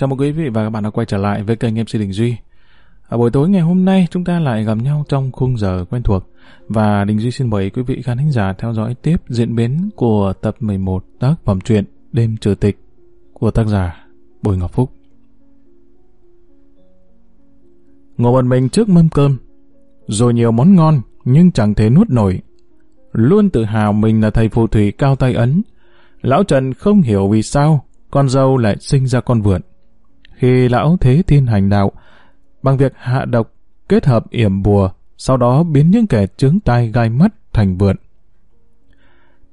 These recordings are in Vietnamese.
Chào mừng quý vị và các bạn đã quay trở lại với kênh MC Đình Duy. Ở buổi tối ngày hôm nay chúng ta lại gặp nhau trong khung giờ quen thuộc và Đình Duy xin mời quý vị khán thính giả theo dõi tiếp diễn biến của tập 11 tác phẩm truyện Đêm Trừ Tịch của tác giả Bùi Ngọc Phúc. Ngồi một mình trước mâm cơm, rồi nhiều món ngon nhưng chẳng thể nuốt nổi. Luôn tự hào mình là thầy phù thủy cao tay ấn. Lão Trần không hiểu vì sao con dâu lại sinh ra con vượn. Khi lão thế thiên hành đạo, bằng việc hạ độc, kết hợp yểm bùa, sau đó biến những kẻ trướng tai gai mắt thành vượn.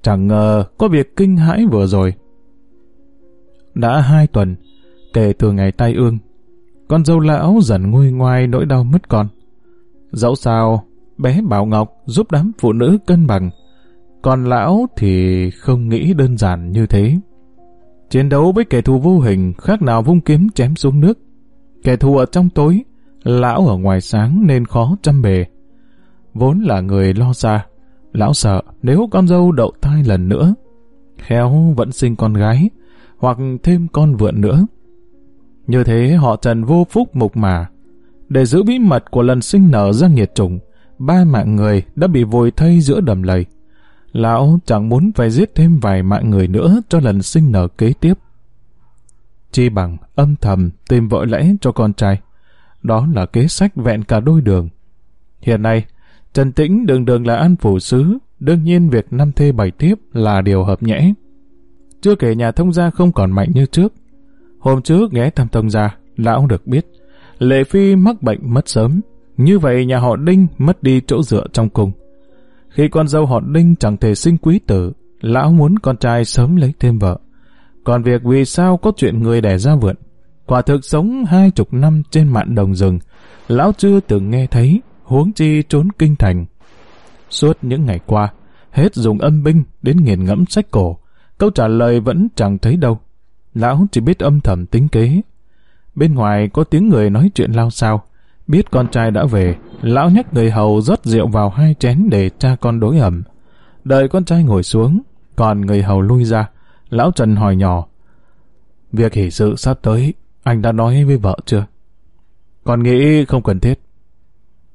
Chẳng ngờ có việc kinh hãi vừa rồi. Đã hai tuần, kể từ ngày tai ương, con dâu lão dần nguôi ngoai nỗi đau mất con. Dẫu sao, bé Bảo Ngọc giúp đám phụ nữ cân bằng, còn lão thì không nghĩ đơn giản như thế. Chiến đấu với kẻ thù vô hình khác nào vung kiếm chém xuống nước. Kẻ thù ở trong tối, lão ở ngoài sáng nên khó chăm bề. Vốn là người lo xa, lão sợ nếu con dâu đậu thai lần nữa, khéo vẫn sinh con gái, hoặc thêm con vượn nữa. Như thế họ trần vô phúc mục mà. Để giữ bí mật của lần sinh nở ra nghiệt trùng, ba mạng người đã bị vùi thây giữa đầm lầy. Lão chẳng muốn phải giết thêm vài mạng người nữa cho lần sinh nở kế tiếp. Chi bằng âm thầm tìm vợ lẽ cho con trai. Đó là kế sách vẹn cả đôi đường. Hiện nay, Trần Tĩnh đường đường là an phủ sứ, đương nhiên việc năm thê bảy tiếp là điều hợp nhẽ. Chưa kể nhà thông gia không còn mạnh như trước. Hôm trước ghé thăm thông gia, lão được biết, Lệ Phi mắc bệnh mất sớm, như vậy nhà họ Đinh mất đi chỗ dựa trong cùng. Khi con dâu họ Đinh chẳng thể sinh quý tử, lão muốn con trai sớm lấy thêm vợ. Còn việc vì sao có chuyện người đẻ ra vượn, quả thực sống hai chục năm trên mạn đồng rừng, lão chưa từng nghe thấy, huống chi trốn kinh thành. Suốt những ngày qua, hết dùng âm binh đến nghiền ngẫm sách cổ, câu trả lời vẫn chẳng thấy đâu. Lão chỉ biết âm thầm tính kế. Bên ngoài có tiếng người nói chuyện lao sao, biết con trai đã về, lão nhắc người hầu rót rượu vào hai chén để cha con đối ẩm. Đợi con trai ngồi xuống, còn người hầu lui ra, lão Trần hỏi nhỏ. Việc hỷ sự sắp tới, anh đã nói với vợ chưa? con nghĩ không cần thiết.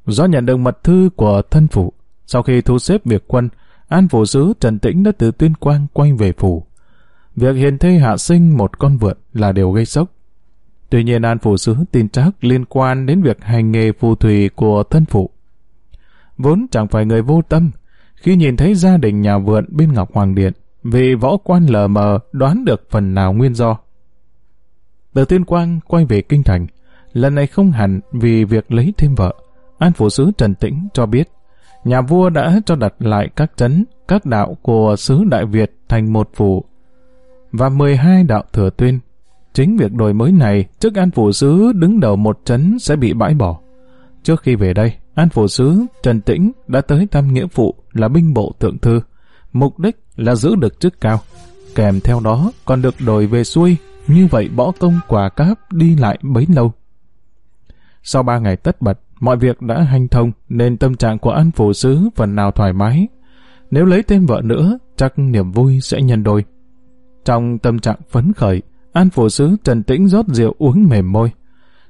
Do nhận được mật thư của thân phụ, sau khi thu xếp việc quân, An phủ sứ Trần Tĩnh đã từ tuyên quang quay về phủ. Việc hiền thê hạ sinh một con vượn là điều gây sốc. Tuy nhiên An Phủ Sứ tin chắc liên quan đến việc hành nghề phù thủy của thân phụ. Vốn chẳng phải người vô tâm, khi nhìn thấy gia đình nhà vượn bên Ngọc Hoàng Điện, vì võ quan lờ mờ đoán được phần nào nguyên do. Từ Tuyên Quang quay về Kinh Thành, lần này không hẳn vì việc lấy thêm vợ. An Phủ Sứ Trần Tĩnh cho biết, nhà vua đã cho đặt lại các trấn, các đạo của xứ Đại Việt thành một phủ, và 12 đạo thừa tuyên Chính việc đổi mới này, chức An Phủ Sứ đứng đầu một trấn sẽ bị bãi bỏ. Trước khi về đây, An Phủ Sứ Trần Tĩnh đã tới thăm nghĩa phụ là binh bộ thượng thư. Mục đích là giữ được chức cao. Kèm theo đó còn được đổi về xuôi, như vậy bỏ công quả cáp đi lại bấy lâu. Sau ba ngày tất bật, mọi việc đã hành thông nên tâm trạng của An Phủ Sứ phần nào thoải mái. Nếu lấy thêm vợ nữa, chắc niềm vui sẽ nhân đôi. Trong tâm trạng phấn khởi, An phủ sứ trần tĩnh rót rượu uống mềm môi.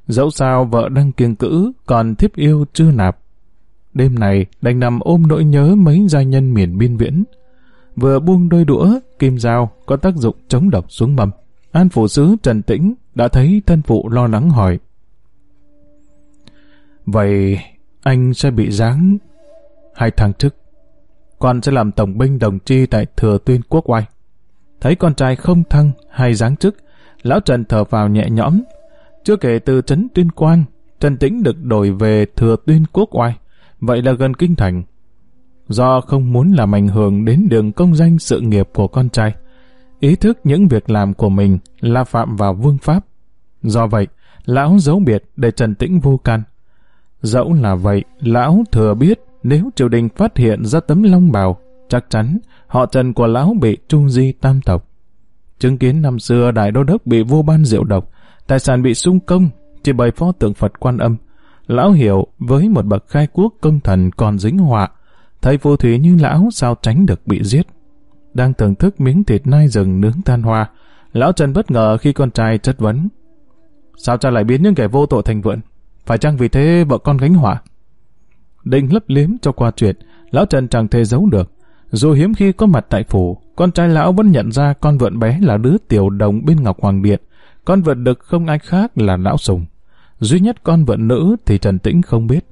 Dẫu sao vợ đang kiêng cữ, còn thiếp yêu chưa nạp. Đêm này đành nằm ôm nỗi nhớ mấy gia nhân miền biên viễn. Vừa buông đôi đũa, kim dao có tác dụng chống độc xuống mầm. An phụ sứ trần tĩnh đã thấy thân phụ lo lắng hỏi. Vậy anh sẽ bị giáng hai thăng chức. Con sẽ làm tổng binh đồng chi tại thừa tuyên quốc oai. Thấy con trai không thăng hay giáng chức, Lão Trần thở vào nhẹ nhõm. Chưa kể từ trấn Tuyên Quang, Trần Tĩnh được đổi về thừa Tuyên Quốc Oai, vậy là gần kinh thành. Do không muốn làm ảnh hưởng đến đường công danh sự nghiệp của con trai, ý thức những việc làm của mình là phạm vào vương pháp. Do vậy, lão giấu biệt để Trần Tĩnh vô can. Dẫu là vậy, lão thừa biết nếu triều đình phát hiện ra tấm long bào, chắc chắn họ Trần của lão bị tru di tam tộc. Chứng kiến năm xưa đại đô đốc bị vua ban rượu độc, tài sản bị sung công chỉ bởi pho tượng Phật quan âm. Lão hiểu với một bậc khai quốc công thần còn dính họa, thầy phù thủy như lão sao tránh được bị giết. Đang thưởng thức miếng thịt nai rừng nướng tan hoa, lão Trần bất ngờ khi con trai chất vấn. Sao cha lại biến những kẻ vô tội thành vượn? Phải chăng vì thế vợ con gánh họa? Định lấp liếm cho qua chuyện, lão Trần chẳng thể giấu được. Dù hiếm khi có mặt tại phủ, con trai lão vẫn nhận ra con vượn bé là đứa tiểu đồng bên Ngọc Hoàng Điện. Con vượn đực không ai khác là lão Sùng. Duy nhất con vượn nữ thì Trần Tĩnh không biết.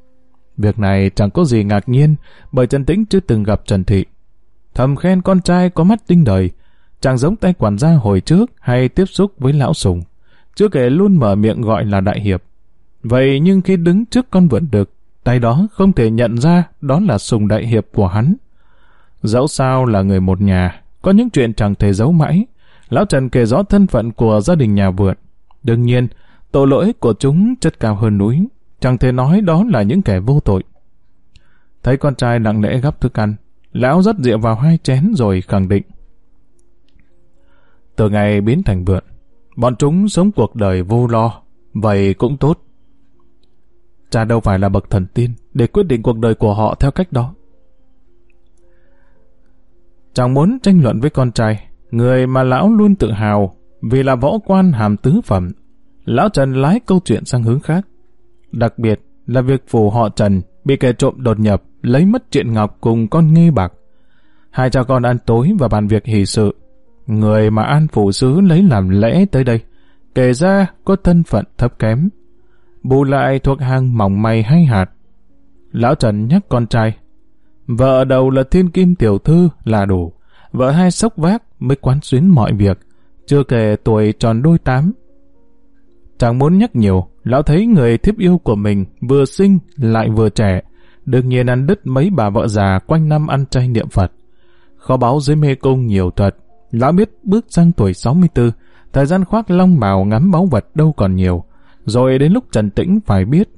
Việc này chẳng có gì ngạc nhiên bởi Trần Tĩnh chưa từng gặp Trần Thị. Thầm khen con trai có mắt tinh đời, chẳng giống tay quản gia hồi trước hay tiếp xúc với lão Sùng. Chưa kể luôn mở miệng gọi là đại hiệp. Vậy nhưng khi đứng trước con vượn đực, tay đó không thể nhận ra đó là Sùng đại hiệp của hắn. Dẫu sao là người một nhà, có những chuyện chẳng thể giấu mãi. Lão Trần kể rõ thân phận của gia đình nhà vượn. Đương nhiên, tội lỗi của chúng chất cao hơn núi. Chẳng thể nói đó là những kẻ vô tội. Thấy con trai lặng lẽ gắp thức ăn, lão rất rượu vào hai chén rồi khẳng định. Từ ngày biến thành vượn, bọn chúng sống cuộc đời vô lo, vậy cũng tốt. Cha đâu phải là bậc thần tiên để quyết định cuộc đời của họ theo cách đó. Chẳng muốn tranh luận với con trai, người mà lão luôn tự hào vì là võ quan hàm tứ phẩm. Lão Trần lái câu chuyện sang hướng khác. Đặc biệt là việc phù họ Trần bị kẻ trộm đột nhập lấy mất chuyện ngọc cùng con nghi bạc. Hai cha con ăn tối và bàn việc hỷ sự. Người mà An Phủ Sứ lấy làm lễ tới đây, kể ra có thân phận thấp kém. Bù lại thuộc hàng mỏng may hay hạt. Lão Trần nhắc con trai Vợ đầu là thiên kim tiểu thư là đủ. Vợ hai sốc vác mới quán xuyến mọi việc. Chưa kể tuổi tròn đôi tám. Chẳng muốn nhắc nhiều, lão thấy người thiếp yêu của mình vừa sinh lại vừa trẻ. Đương nhiên ăn đứt mấy bà vợ già quanh năm ăn chay niệm Phật. Khó báo dưới mê cung nhiều thuật Lão biết bước sang tuổi 64, thời gian khoác long bào ngắm báu vật đâu còn nhiều. Rồi đến lúc Trần Tĩnh phải biết,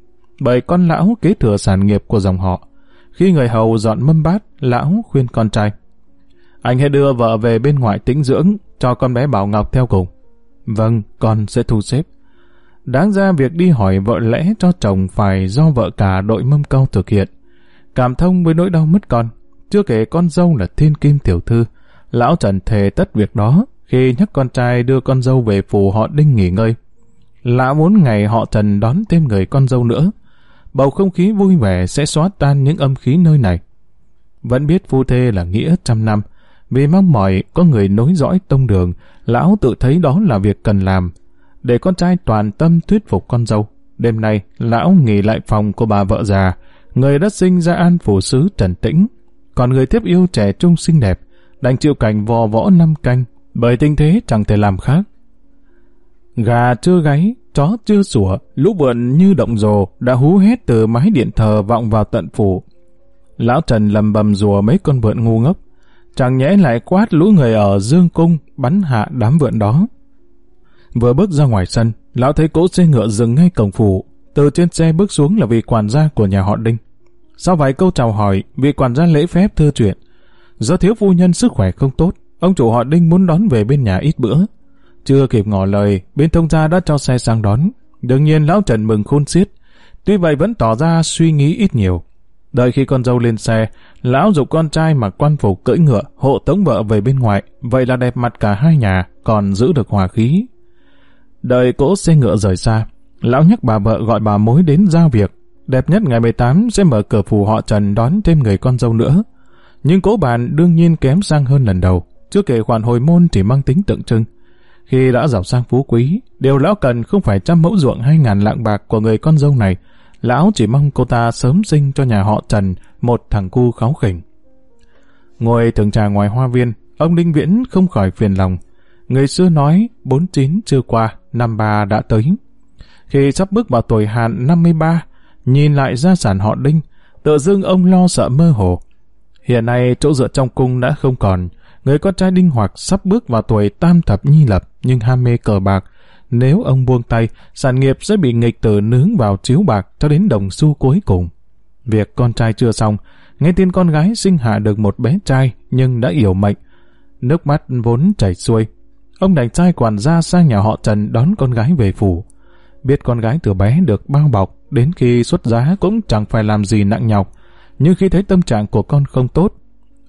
bởi con lão kế thừa sản nghiệp của dòng họ. Khi người hầu dọn mâm bát, lão khuyên con trai. Anh hãy đưa vợ về bên ngoài tĩnh dưỡng, cho con bé Bảo Ngọc theo cùng. Vâng, con sẽ thu xếp. Đáng ra việc đi hỏi vợ lẽ cho chồng phải do vợ cả đội mâm câu thực hiện. Cảm thông với nỗi đau mất con, chưa kể con dâu là thiên kim tiểu thư. Lão Trần thề tất việc đó khi nhắc con trai đưa con dâu về phủ họ Đinh nghỉ ngơi. Lão muốn ngày họ Trần đón thêm người con dâu nữa bầu không khí vui vẻ sẽ xóa tan những âm khí nơi này. Vẫn biết phu thê là nghĩa trăm năm, vì mong mỏi có người nối dõi tông đường, lão tự thấy đó là việc cần làm. Để con trai toàn tâm thuyết phục con dâu. Đêm nay, lão nghỉ lại phòng của bà vợ già, người đã sinh ra an phủ sứ trần tĩnh. Còn người tiếp yêu trẻ trung xinh đẹp, đành chịu cảnh vò võ năm canh, bởi tình thế chẳng thể làm khác. Gà chưa gáy, chó chưa sủa, lũ vượn như động rồ đã hú hét từ mái điện thờ vọng vào tận phủ. Lão Trần lầm bầm rùa mấy con vượn ngu ngốc, chẳng nhẽ lại quát lũ người ở Dương Cung bắn hạ đám vượn đó. Vừa bước ra ngoài sân, lão thấy cỗ xe ngựa dừng ngay cổng phủ, từ trên xe bước xuống là vị quản gia của nhà họ Đinh. Sau vài câu chào hỏi, vị quản gia lễ phép thưa chuyện. Do thiếu phu nhân sức khỏe không tốt, ông chủ họ Đinh muốn đón về bên nhà ít bữa, chưa kịp ngỏ lời, bên thông gia đã cho xe sang đón. Đương nhiên lão Trần mừng khôn xiết. Tuy vậy vẫn tỏ ra suy nghĩ ít nhiều. Đợi khi con dâu lên xe, lão dục con trai mặc quan phục cưỡi ngựa hộ tống vợ về bên ngoài. Vậy là đẹp mặt cả hai nhà, còn giữ được hòa khí. Đợi cỗ xe ngựa rời xa, lão nhắc bà vợ gọi bà mối đến giao việc. Đẹp nhất ngày 18 sẽ mở cửa phủ họ Trần đón thêm người con dâu nữa. Nhưng cố bàn đương nhiên kém sang hơn lần đầu. Chưa kể khoản hồi môn chỉ mang tính tượng trưng. Khi đã giàu sang phú quý, điều lão cần không phải trăm mẫu ruộng hay ngàn lạng bạc của người con dâu này. Lão chỉ mong cô ta sớm sinh cho nhà họ Trần một thằng cu kháu khỉnh. Ngồi thường trà ngoài hoa viên, ông Đinh Viễn không khỏi phiền lòng. Người xưa nói, bốn chín chưa qua, năm ba đã tới. Khi sắp bước vào tuổi hạn 53, nhìn lại gia sản họ Đinh, tự dưng ông lo sợ mơ hồ. Hiện nay chỗ dựa trong cung đã không còn, người con trai Đinh Hoặc sắp bước vào tuổi tam thập nhi lập nhưng ham mê cờ bạc. Nếu ông buông tay, sản nghiệp sẽ bị nghịch tử nướng vào chiếu bạc cho đến đồng xu cuối cùng. Việc con trai chưa xong, nghe tin con gái sinh hạ được một bé trai nhưng đã yểu mệnh. Nước mắt vốn chảy xuôi. Ông đành trai quản gia sang nhà họ Trần đón con gái về phủ. Biết con gái từ bé được bao bọc, đến khi xuất giá cũng chẳng phải làm gì nặng nhọc. Nhưng khi thấy tâm trạng của con không tốt,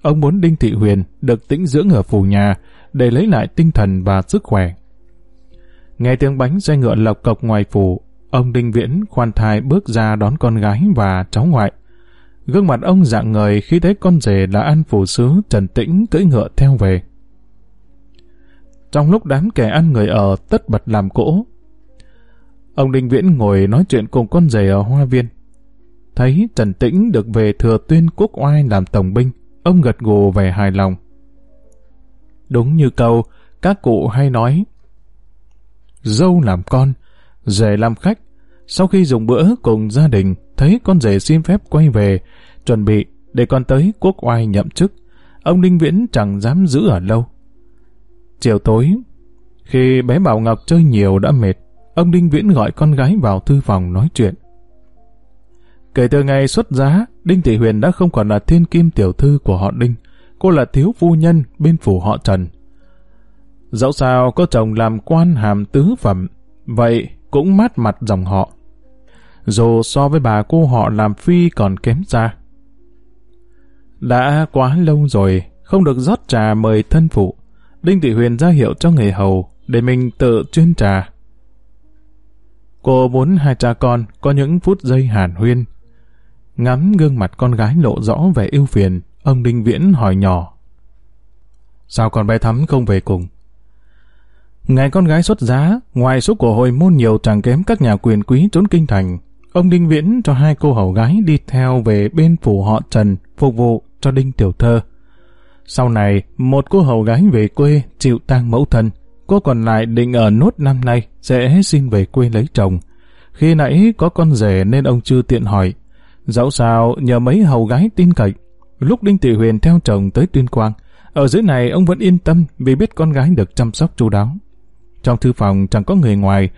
Ông muốn Đinh Thị Huyền được tĩnh dưỡng ở phủ nhà để lấy lại tinh thần và sức khỏe. Nghe tiếng bánh xe ngựa lộc cộc ngoài phủ, ông Đinh Viễn khoan thai bước ra đón con gái và cháu ngoại. Gương mặt ông dạng người khi thấy con rể là An Phủ Sứ Trần Tĩnh cưỡi ngựa theo về. Trong lúc đám kẻ ăn người ở tất bật làm cỗ, ông Đinh Viễn ngồi nói chuyện cùng con rể ở hoa viên. Thấy Trần Tĩnh được về thừa tuyên quốc oai làm tổng binh, ông gật gù về hài lòng. Đúng như câu, các cụ hay nói, dâu làm con, rể làm khách. Sau khi dùng bữa cùng gia đình, thấy con rể xin phép quay về, chuẩn bị để con tới quốc oai nhậm chức. Ông Đinh Viễn chẳng dám giữ ở lâu. Chiều tối, khi bé Bảo Ngọc chơi nhiều đã mệt, ông Đinh Viễn gọi con gái vào thư phòng nói chuyện. Kể từ ngày xuất giá, Đinh Thị Huyền đã không còn là thiên kim tiểu thư của họ Đinh. Cô là thiếu phu nhân bên phủ họ Trần. Dẫu sao có chồng làm quan hàm tứ phẩm, vậy cũng mát mặt dòng họ. Dù so với bà cô họ làm phi còn kém xa. Đã quá lâu rồi, không được rót trà mời thân phụ. Đinh Thị Huyền ra hiệu cho người hầu để mình tự chuyên trà. Cô muốn hai cha con có những phút giây hàn huyên. Ngắm gương mặt con gái lộ rõ vẻ yêu phiền, ông Đinh Viễn hỏi nhỏ. Sao con bé Thắm không về cùng? Ngày con gái xuất giá, ngoài số của hồi môn nhiều chẳng kém các nhà quyền quý trốn kinh thành, ông Đinh Viễn cho hai cô hầu gái đi theo về bên phủ họ Trần phục vụ cho Đinh Tiểu Thơ. Sau này, một cô hầu gái về quê chịu tang mẫu thân, cô còn lại định ở nốt năm nay sẽ xin về quê lấy chồng. Khi nãy có con rể nên ông chưa tiện hỏi. Dẫu sao nhờ mấy hầu gái tin cậy, lúc Đinh Thị Huyền theo chồng tới Tuyên Quang, ở dưới này ông vẫn yên tâm vì biết con gái được chăm sóc chu đáo. Trong thư phòng chẳng có người ngoài,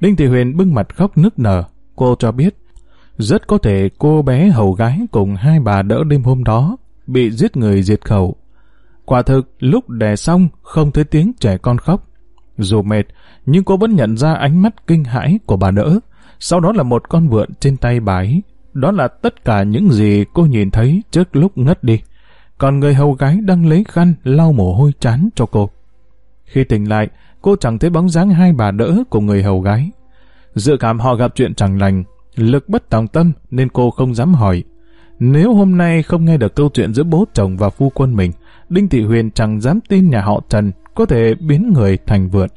Đinh Thị Huyền bưng mặt khóc nức nở. Cô cho biết, rất có thể cô bé hầu gái cùng hai bà đỡ đêm hôm đó bị giết người diệt khẩu. Quả thực, lúc đè xong, không thấy tiếng trẻ con khóc. Dù mệt, nhưng cô vẫn nhận ra ánh mắt kinh hãi của bà đỡ. Sau đó là một con vượn trên tay bà ấy. Đó là tất cả những gì cô nhìn thấy trước lúc ngất đi. Còn người hầu gái đang lấy khăn lau mồ hôi chán cho cô. Khi tỉnh lại, cô chẳng thấy bóng dáng hai bà đỡ của người hầu gái. Dự cảm họ gặp chuyện chẳng lành, lực bất tòng tâm nên cô không dám hỏi. Nếu hôm nay không nghe được câu chuyện giữa bố chồng và phu quân mình, Đinh Thị Huyền chẳng dám tin nhà họ Trần có thể biến người thành vượt.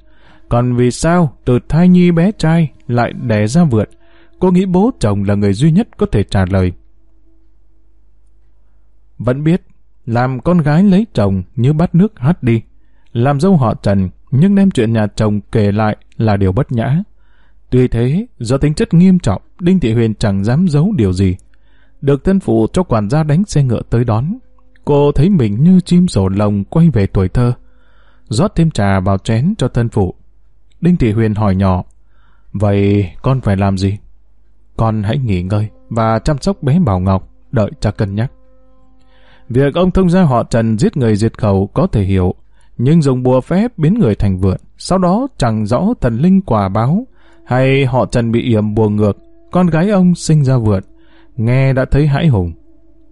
Còn vì sao từ thai nhi bé trai lại đẻ ra vượt? Cô nghĩ bố chồng là người duy nhất có thể trả lời. Vẫn biết, làm con gái lấy chồng như bắt nước hát đi. Làm dâu họ Trần nhưng đem chuyện nhà chồng kể lại là điều bất nhã. Tuy thế, do tính chất nghiêm trọng, Đinh Thị Huyền chẳng dám giấu điều gì. Được thân phụ cho quản gia đánh xe ngựa tới đón, cô thấy mình như chim sổ lồng quay về tuổi thơ. rót thêm trà vào chén cho thân phụ. Đinh Thị Huyền hỏi nhỏ, vậy con phải làm gì? Con hãy nghỉ ngơi và chăm sóc bé Bảo Ngọc, đợi cha cân nhắc. Việc ông thông gia họ Trần giết người diệt khẩu có thể hiểu, nhưng dùng bùa phép biến người thành vượn, sau đó chẳng rõ thần linh quả báo, hay họ Trần bị yểm bùa ngược, con gái ông sinh ra vượn, nghe đã thấy hãi hùng.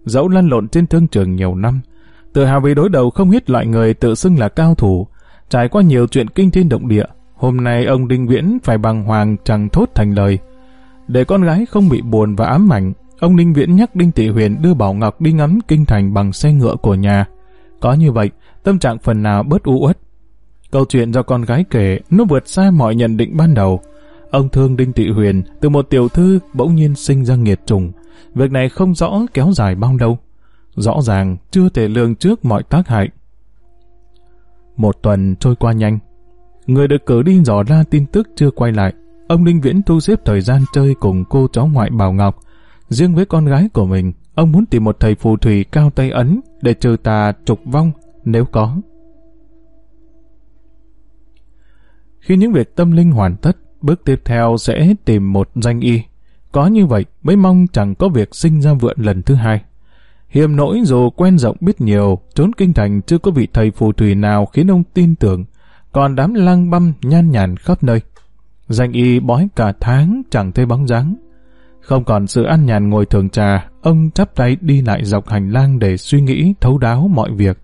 Dẫu lăn lộn trên thương trường nhiều năm, tự hào vì đối đầu không hít loại người tự xưng là cao thủ, trải qua nhiều chuyện kinh thiên động địa, hôm nay ông Đinh Viễn phải bằng hoàng chẳng thốt thành lời. Để con gái không bị buồn và ám ảnh, ông Ninh Viễn nhắc Đinh Thị Huyền đưa Bảo Ngọc đi ngắm kinh thành bằng xe ngựa của nhà. Có như vậy, tâm trạng phần nào bớt u uất. Câu chuyện do con gái kể, nó vượt xa mọi nhận định ban đầu. Ông thương Đinh Thị Huyền từ một tiểu thư bỗng nhiên sinh ra nghiệt trùng. Việc này không rõ kéo dài bao lâu. Rõ ràng chưa thể lường trước mọi tác hại. Một tuần trôi qua nhanh. Người được cử đi dò ra tin tức chưa quay lại. Ông Ninh Viễn thu xếp thời gian chơi cùng cô cháu ngoại Bảo Ngọc. Riêng với con gái của mình, ông muốn tìm một thầy phù thủy cao tay ấn để trừ tà trục vong nếu có. Khi những việc tâm linh hoàn tất, bước tiếp theo sẽ tìm một danh y. Có như vậy mới mong chẳng có việc sinh ra vượn lần thứ hai. Hiểm nỗi dù quen rộng biết nhiều, trốn kinh thành chưa có vị thầy phù thủy nào khiến ông tin tưởng, còn đám lang băm nhan nhản khắp nơi. Danh y bói cả tháng chẳng thấy bóng dáng. Không còn sự ăn nhàn ngồi thường trà, ông chắp tay đi lại dọc hành lang để suy nghĩ thấu đáo mọi việc.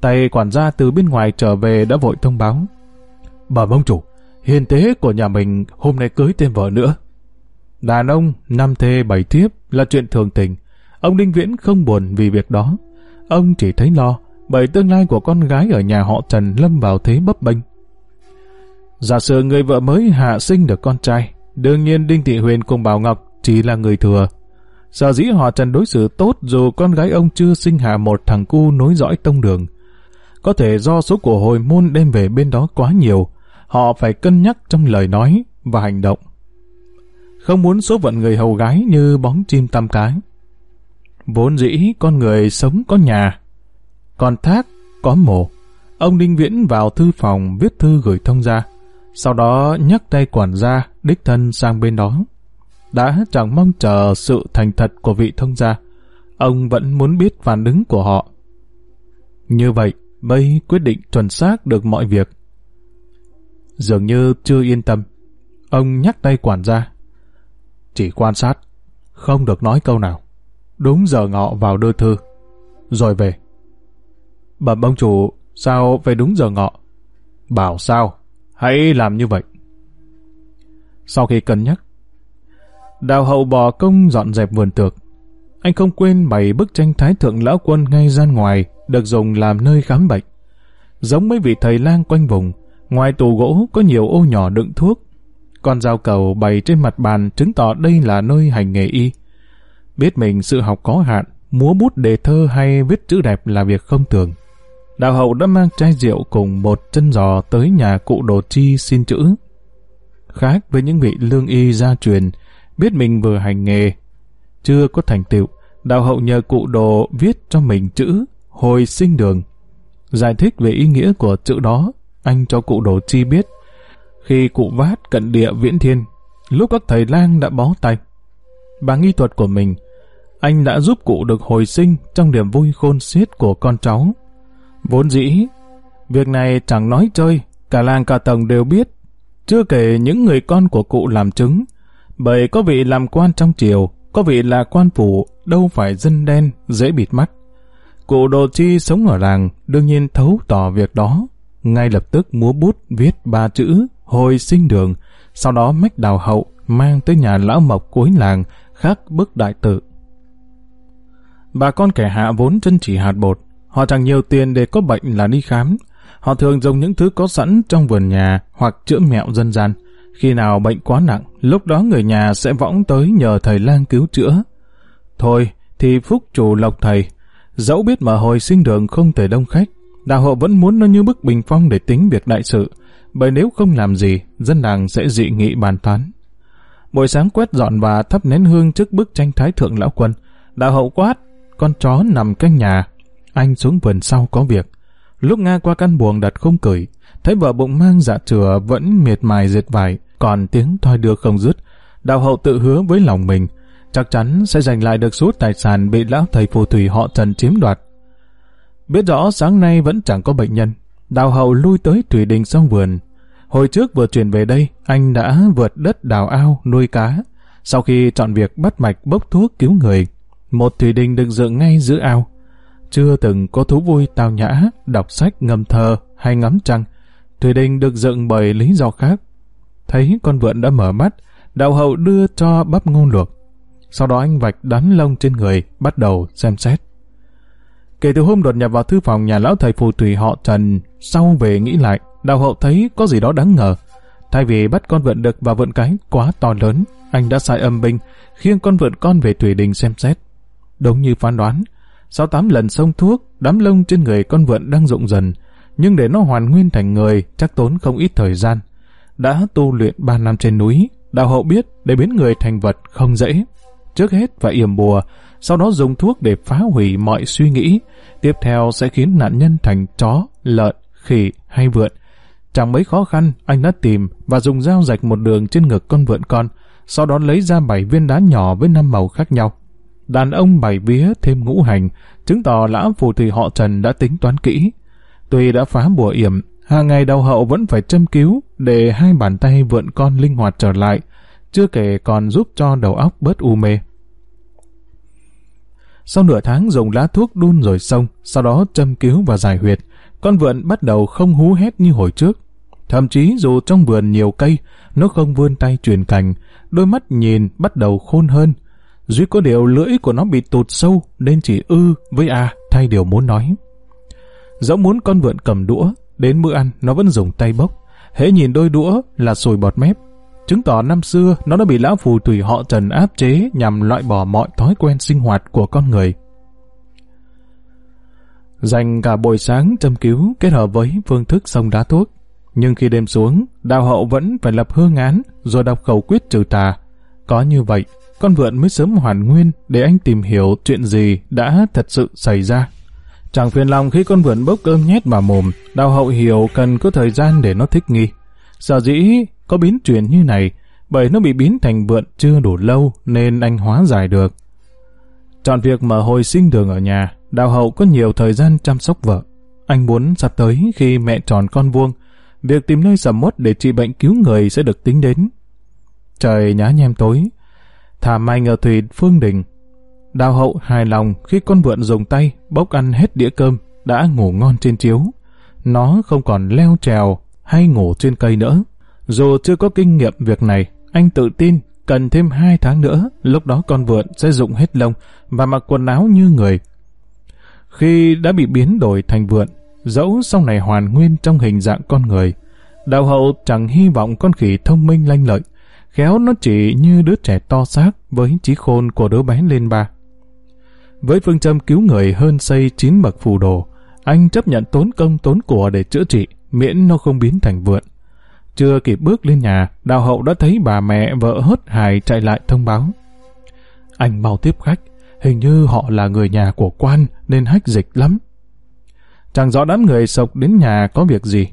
Tay quản gia từ bên ngoài trở về đã vội thông báo. Bà bông chủ, hiền tế của nhà mình hôm nay cưới thêm vợ nữa. Đàn ông, năm thê bảy thiếp là chuyện thường tình. Ông Đinh Viễn không buồn vì việc đó. Ông chỉ thấy lo, bởi tương lai của con gái ở nhà họ Trần lâm vào thế bấp bênh. Giả sử người vợ mới hạ sinh được con trai, đương nhiên Đinh Thị Huyền cùng Bảo Ngọc chỉ là người thừa. Sở dĩ họ Trần đối xử tốt dù con gái ông chưa sinh hạ một thằng cu nối dõi tông đường. Có thể do số của hồi môn đem về bên đó quá nhiều, họ phải cân nhắc trong lời nói và hành động. Không muốn số phận người hầu gái như bóng chim tam cái. Vốn dĩ con người sống có nhà, còn thác có mồ. Ông Đinh Viễn vào thư phòng viết thư gửi thông ra, sau đó nhắc tay quản gia đích thân sang bên đó. Đã chẳng mong chờ sự thành thật của vị thông gia, ông vẫn muốn biết phản ứng của họ. Như vậy, Mây quyết định chuẩn xác được mọi việc. Dường như chưa yên tâm, ông nhắc tay quản gia. Chỉ quan sát, không được nói câu nào. Đúng giờ ngọ vào đưa thư, rồi về. Bẩm ông chủ, sao về đúng giờ ngọ? Bảo sao, hãy làm như vậy. Sau khi cân nhắc, đào hậu bò công dọn dẹp vườn tược. Anh không quên bày bức tranh thái thượng lão quân ngay gian ngoài được dùng làm nơi khám bệnh. Giống mấy vị thầy lang quanh vùng, ngoài tủ gỗ có nhiều ô nhỏ đựng thuốc. Con dao cầu bày trên mặt bàn chứng tỏ đây là nơi hành nghề y. Biết mình sự học có hạn, múa bút đề thơ hay viết chữ đẹp là việc không tưởng. Đạo hậu đã mang chai rượu cùng một chân giò tới nhà cụ đồ chi xin chữ. Khác với những vị lương y gia truyền, biết mình vừa hành nghề, chưa có thành tựu, đạo hậu nhờ cụ đồ viết cho mình chữ hồi sinh đường. Giải thích về ý nghĩa của chữ đó, anh cho cụ đồ chi biết. Khi cụ vát cận địa viễn thiên, lúc các thầy lang đã bó tay. Bằng nghi thuật của mình, anh đã giúp cụ được hồi sinh trong niềm vui khôn xiết của con cháu. Vốn dĩ, việc này chẳng nói chơi, cả làng cả tầng đều biết. Chưa kể những người con của cụ làm chứng, bởi có vị làm quan trong triều, có vị là quan phủ, đâu phải dân đen, dễ bịt mắt. Cụ Đồ Chi sống ở làng, đương nhiên thấu tỏ việc đó. Ngay lập tức múa bút viết ba chữ hồi sinh đường, sau đó mách đào hậu mang tới nhà lão mộc cuối làng khắc bức đại tự. Bà con kẻ hạ vốn chân chỉ hạt bột, họ chẳng nhiều tiền để có bệnh là đi khám. Họ thường dùng những thứ có sẵn trong vườn nhà hoặc chữa mẹo dân gian. Khi nào bệnh quá nặng, lúc đó người nhà sẽ võng tới nhờ thầy lang cứu chữa. Thôi, thì phúc chủ lộc thầy, Dẫu biết mà hồi sinh đường không thể đông khách, đạo hộ vẫn muốn nó như bức bình phong để tính việc đại sự, bởi nếu không làm gì, dân làng sẽ dị nghị bàn toán Buổi sáng quét dọn và thắp nén hương trước bức tranh thái thượng lão quân, đạo hậu quát, con chó nằm canh nhà, anh xuống vườn sau có việc. Lúc Nga qua căn buồng đặt không cởi, thấy vợ bụng mang dạ chửa vẫn miệt mài dệt vải, còn tiếng thoi đưa không dứt. Đào hậu tự hứa với lòng mình, chắc chắn sẽ giành lại được số tài sản bị lão thầy phù thủy họ Trần chiếm đoạt. Biết rõ sáng nay vẫn chẳng có bệnh nhân, đào hậu lui tới thủy đình sông vườn. Hồi trước vừa chuyển về đây, anh đã vượt đất đào ao nuôi cá. Sau khi chọn việc bắt mạch bốc thuốc cứu người, một thủy đình được dựng ngay giữa ao. Chưa từng có thú vui tào nhã, đọc sách ngâm thơ hay ngắm trăng. Thủy đình được dựng bởi lý do khác. Thấy con vượn đã mở mắt, đạo hậu đưa cho bắp ngôn luộc. Sau đó anh vạch đắn lông trên người, bắt đầu xem xét. Kể từ hôm đột nhập vào thư phòng nhà lão thầy phù thủy họ Trần, sau về nghĩ lại, đạo hậu thấy có gì đó đáng ngờ. Thay vì bắt con vượn đực và vượn cái quá to lớn, anh đã sai âm binh, khiêng con vượn con về Thủy Đình xem xét. Đúng như phán đoán, sau tám lần xông thuốc, đám lông trên người con vượn đang rụng dần, nhưng để nó hoàn nguyên thành người chắc tốn không ít thời gian. Đã tu luyện ba năm trên núi, đạo hậu biết để biến người thành vật không dễ. Trước hết phải yểm bùa, sau đó dùng thuốc để phá hủy mọi suy nghĩ. Tiếp theo sẽ khiến nạn nhân thành chó, lợn, khỉ hay vượn. Chẳng mấy khó khăn, anh đã tìm và dùng dao rạch một đường trên ngực con vượn con, sau đó lấy ra bảy viên đá nhỏ với năm màu khác nhau. Đàn ông bày vía thêm ngũ hành, chứng tỏ lão phù thủy họ Trần đã tính toán kỹ. Tuy đã phá bùa yểm, hàng ngày đầu hậu vẫn phải châm cứu để hai bàn tay vượn con linh hoạt trở lại, chưa kể còn giúp cho đầu óc bớt u mê. Sau nửa tháng dùng lá thuốc đun rồi xong, sau đó châm cứu và giải huyệt, con vượn bắt đầu không hú hét như hồi trước. Thậm chí dù trong vườn nhiều cây, nó không vươn tay truyền cành, đôi mắt nhìn bắt đầu khôn hơn. Duy có điều lưỡi của nó bị tụt sâu nên chỉ ư với a thay điều muốn nói. Dẫu muốn con vượn cầm đũa, đến bữa ăn nó vẫn dùng tay bốc. Hễ nhìn đôi đũa là sùi bọt mép. Chứng tỏ năm xưa nó đã bị lão phù thủy họ trần áp chế nhằm loại bỏ mọi thói quen sinh hoạt của con người. Dành cả buổi sáng châm cứu kết hợp với phương thức sông đá thuốc. Nhưng khi đêm xuống, đạo hậu vẫn phải lập hương án rồi đọc khẩu quyết trừ tà. Có như vậy, con vượn mới sớm hoàn nguyên để anh tìm hiểu chuyện gì đã thật sự xảy ra. Chẳng phiền lòng khi con vượn bốc cơm nhét vào mồm, đào hậu hiểu cần có thời gian để nó thích nghi. Sở dĩ có biến chuyển như này, bởi nó bị biến thành vượn chưa đủ lâu nên anh hóa giải được. Chọn việc mở hồi sinh đường ở nhà, đào hậu có nhiều thời gian chăm sóc vợ. Anh muốn sắp tới khi mẹ tròn con vuông, việc tìm nơi sầm mốt để trị bệnh cứu người sẽ được tính đến. Trời nhá nhem tối, thả mai ngờ thủy phương đình. Đào hậu hài lòng khi con vượn dùng tay bốc ăn hết đĩa cơm, đã ngủ ngon trên chiếu. Nó không còn leo trèo hay ngủ trên cây nữa. Dù chưa có kinh nghiệm việc này, anh tự tin cần thêm hai tháng nữa, lúc đó con vượn sẽ dụng hết lông và mặc quần áo như người. Khi đã bị biến đổi thành vượn, dẫu sau này hoàn nguyên trong hình dạng con người, đạo hậu chẳng hy vọng con khỉ thông minh lanh lợi, khéo nó chỉ như đứa trẻ to xác với trí khôn của đứa bé lên ba. Với phương châm cứu người hơn xây chín bậc phù đồ, anh chấp nhận tốn công tốn của để chữa trị, miễn nó không biến thành vượn. Chưa kịp bước lên nhà, đào hậu đã thấy bà mẹ vợ hớt hải chạy lại thông báo. Anh mau tiếp khách, hình như họ là người nhà của quan nên hách dịch lắm. Chẳng rõ đám người sộc đến nhà có việc gì.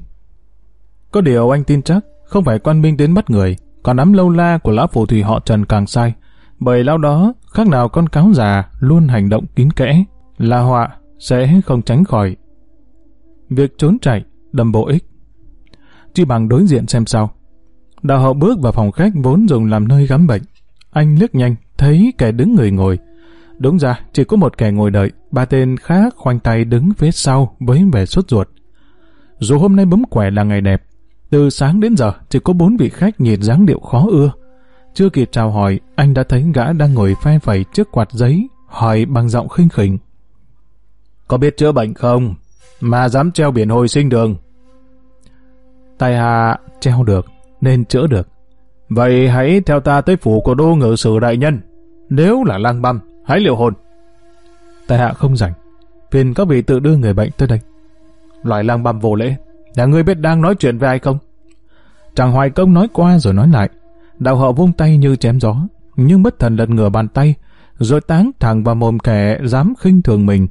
Có điều anh tin chắc, không phải quan minh đến bắt người, còn đám lâu la của lão phù thủy họ Trần càng sai. Bởi lão đó, khác nào con cáo già luôn hành động kín kẽ, là họa, sẽ không tránh khỏi. Việc trốn chạy, đầm bổ ích. Chỉ bằng đối diện xem sao. Đào hậu bước vào phòng khách vốn dùng làm nơi gắm bệnh. Anh liếc nhanh, thấy kẻ đứng người ngồi. Đúng ra, chỉ có một kẻ ngồi đợi, ba tên khác khoanh tay đứng phía sau với vẻ sốt ruột. Dù hôm nay bấm quẻ là ngày đẹp, từ sáng đến giờ chỉ có bốn vị khách nhìn dáng điệu khó ưa. Chưa kịp chào hỏi, anh đã thấy gã đang ngồi phe phẩy trước quạt giấy, hỏi bằng giọng khinh khỉnh. Có biết chữa bệnh không? Mà dám treo biển hồi sinh đường. Tài hạ treo được, nên chữa được. Vậy hãy theo ta tới phủ của đô ngự sử đại nhân. Nếu là lang băm, hãy liệu hồn. Tài hạ không rảnh, phiền các vị tự đưa người bệnh tới đây. Loại lang băm vô lễ, nhà ngươi biết đang nói chuyện với ai không? Chàng hoài công nói qua rồi nói lại. Đạo họ vung tay như chém gió, nhưng bất thần lật ngửa bàn tay, rồi táng thẳng vào mồm kẻ dám khinh thường mình.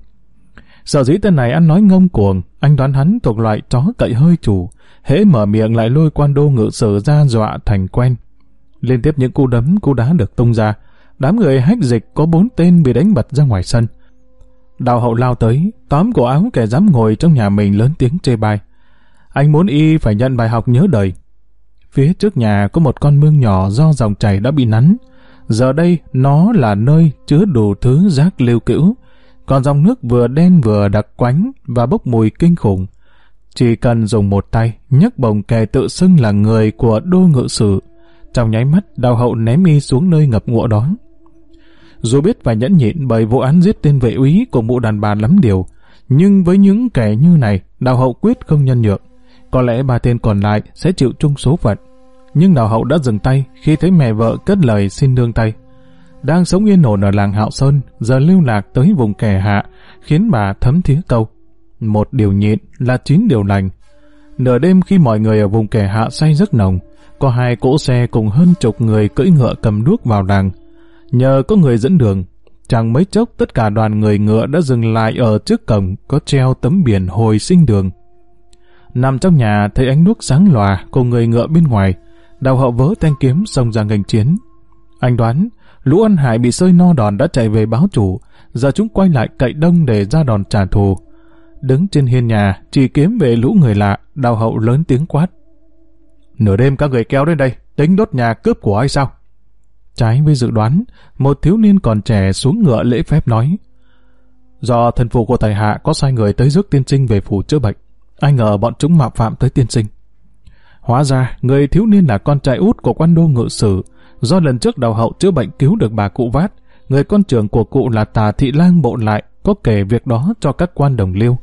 Sở dĩ tên này ăn nói ngông cuồng, anh đoán hắn thuộc loại chó cậy hơi chủ, hễ mở miệng lại lôi quan đô ngự sử ra dọa thành quen. Liên tiếp những cú đấm, cú đá được tung ra, đám người hách dịch có bốn tên bị đánh bật ra ngoài sân. Đào hậu lao tới, tóm cổ áo kẻ dám ngồi trong nhà mình lớn tiếng chê bai. Anh muốn y phải nhận bài học nhớ đời. Phía trước nhà có một con mương nhỏ do dòng chảy đã bị nắn. Giờ đây nó là nơi chứa đủ thứ rác lưu cữu, còn dòng nước vừa đen vừa đặc quánh và bốc mùi kinh khủng. Chỉ cần dùng một tay, nhấc bồng kè tự xưng là người của đô ngự sử. Trong nháy mắt, đào hậu ném y xuống nơi ngập ngụa đó. Dù biết phải nhẫn nhịn bởi vụ án giết tên vệ úy của mụ đàn bà lắm điều, nhưng với những kẻ như này, đào hậu quyết không nhân nhượng. Có lẽ ba tên còn lại sẽ chịu chung số phận. Nhưng đào hậu đã dừng tay khi thấy mẹ vợ cất lời xin nương tay đang sống yên ổn ở làng Hạo Sơn, giờ lưu lạc tới vùng kẻ hạ, khiến bà thấm thía câu. Một điều nhịn là chín điều lành. Nửa đêm khi mọi người ở vùng kẻ hạ say rất nồng, có hai cỗ xe cùng hơn chục người cưỡi ngựa cầm đuốc vào làng. Nhờ có người dẫn đường, chẳng mấy chốc tất cả đoàn người ngựa đã dừng lại ở trước cổng có treo tấm biển hồi sinh đường. Nằm trong nhà thấy ánh đuốc sáng lòa cùng người ngựa bên ngoài, đào hậu vớ thanh kiếm xông ra ngành chiến. Anh đoán Lũ ăn hải bị sơi no đòn đã chạy về báo chủ, giờ chúng quay lại cậy đông để ra đòn trả thù. Đứng trên hiên nhà, chỉ kiếm về lũ người lạ, đào hậu lớn tiếng quát. Nửa đêm các người kéo đến đây, tính đốt nhà cướp của ai sao? Trái với dự đoán, một thiếu niên còn trẻ xuống ngựa lễ phép nói. Do thần phụ của tài hạ có sai người tới rước tiên sinh về phủ chữa bệnh, ai ngờ bọn chúng mạo phạm tới tiên sinh. Hóa ra, người thiếu niên là con trai út của quan đô ngự sử. Do lần trước đầu hậu chữa bệnh cứu được bà cụ vát, người con trưởng của cụ là tà thị lang bộ lại, có kể việc đó cho các quan đồng liêu.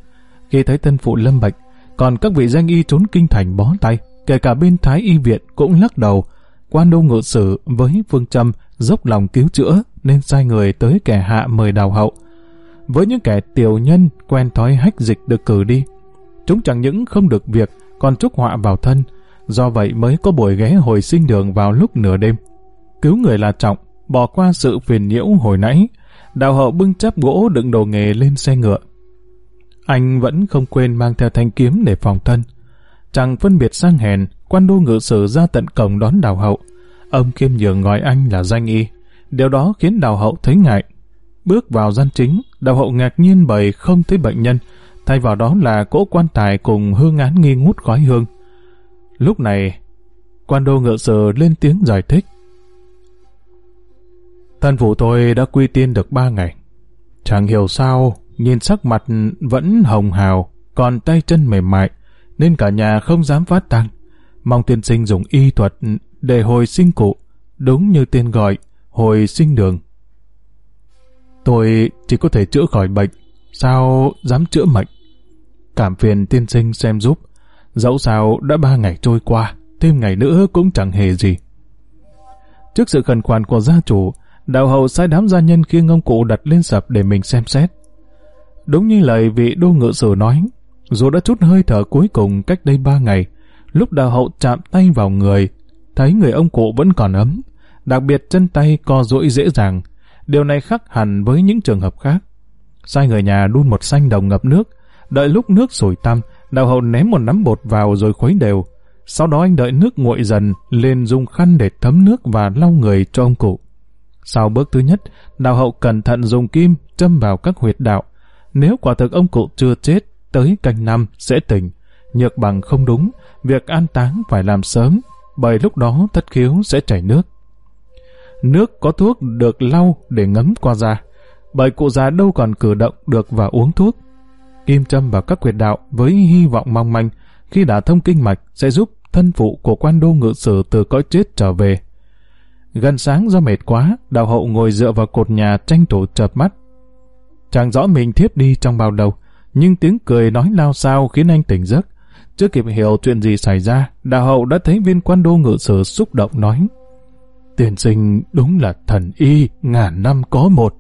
Khi thấy thân phụ lâm bệnh, còn các vị danh y trốn kinh thành bó tay, kể cả bên thái y viện cũng lắc đầu. Quan đô ngự sử với phương châm dốc lòng cứu chữa nên sai người tới kẻ hạ mời đào hậu. Với những kẻ tiểu nhân quen thói hách dịch được cử đi, chúng chẳng những không được việc còn trúc họa vào thân, do vậy mới có buổi ghé hồi sinh đường vào lúc nửa đêm. Cứu người là trọng, bỏ qua sự phiền nhiễu hồi nãy, đào hậu bưng chắp gỗ đựng đồ nghề lên xe ngựa. Anh vẫn không quên mang theo thanh kiếm để phòng thân. Chẳng phân biệt sang hèn, quan đô ngự sử ra tận cổng đón đào hậu. Ông kiêm nhường gọi anh là danh y. Điều đó khiến đào hậu thấy ngại. Bước vào gian chính, đào hậu ngạc nhiên bởi không thấy bệnh nhân, thay vào đó là cỗ quan tài cùng hương án nghi ngút khói hương. Lúc này, quan đô ngựa sờ lên tiếng giải thích. Thân phụ tôi đã quy tiên được ba ngày. Chẳng hiểu sao, nhìn sắc mặt vẫn hồng hào, còn tay chân mềm mại, nên cả nhà không dám phát tăng. Mong tiên sinh dùng y thuật để hồi sinh cụ, đúng như tên gọi, hồi sinh đường. Tôi chỉ có thể chữa khỏi bệnh, sao dám chữa mệnh? Cảm phiền tiên sinh xem giúp, dẫu sao đã ba ngày trôi qua, thêm ngày nữa cũng chẳng hề gì. Trước sự khẩn khoản của gia chủ, đạo hậu sai đám gia nhân khiêng ông cụ đặt lên sập để mình xem xét. Đúng như lời vị đô ngự sử nói, dù đã chút hơi thở cuối cùng cách đây ba ngày, lúc đạo hậu chạm tay vào người, thấy người ông cụ vẫn còn ấm, đặc biệt chân tay co duỗi dễ dàng. Điều này khác hẳn với những trường hợp khác. Sai người nhà đun một xanh đồng ngập nước, đợi lúc nước sủi tăm, đào hậu ném một nắm bột vào rồi khuấy đều. Sau đó anh đợi nước nguội dần, lên dùng khăn để thấm nước và lau người cho ông cụ. Sau bước thứ nhất, đào hậu cẩn thận dùng kim châm vào các huyệt đạo. Nếu quả thực ông cụ chưa chết, tới canh năm sẽ tỉnh. Nhược bằng không đúng, việc an táng phải làm sớm, bởi lúc đó thất khiếu sẽ chảy nước. Nước có thuốc được lau để ngấm qua da, bởi cụ già đâu còn cử động được và uống thuốc. Kim châm vào các quyệt đạo với hy vọng mong manh, khi đã thông kinh mạch sẽ giúp thân phụ của quan đô ngự sử từ cõi chết trở về. Gần sáng do mệt quá, đạo hậu ngồi dựa vào cột nhà tranh thủ chợp mắt. Chẳng rõ mình thiếp đi trong bao đầu, nhưng tiếng cười nói lao sao khiến anh tỉnh giấc. Chưa kịp hiểu chuyện gì xảy ra, đạo hậu đã thấy viên quan đô ngự sử xúc động nói. Tiền sinh đúng là thần y, ngàn năm có một.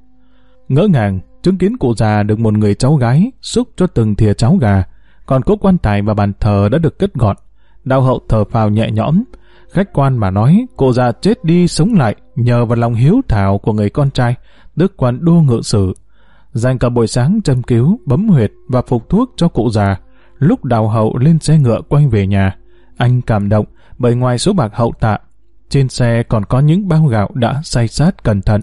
Ngỡ ngàng, chứng kiến cụ già được một người cháu gái xúc cho từng thìa cháo gà, còn cố quan tài và bàn thờ đã được cất gọn. Đạo hậu thở phào nhẹ nhõm, khách quan mà nói cụ già chết đi sống lại nhờ vào lòng hiếu thảo của người con trai, đức quan đô ngự sử. Dành cả buổi sáng châm cứu, bấm huyệt và phục thuốc cho cụ già. Lúc đào hậu lên xe ngựa quay về nhà, anh cảm động bởi ngoài số bạc hậu tạ, trên xe còn có những bao gạo đã xay sát cẩn thận.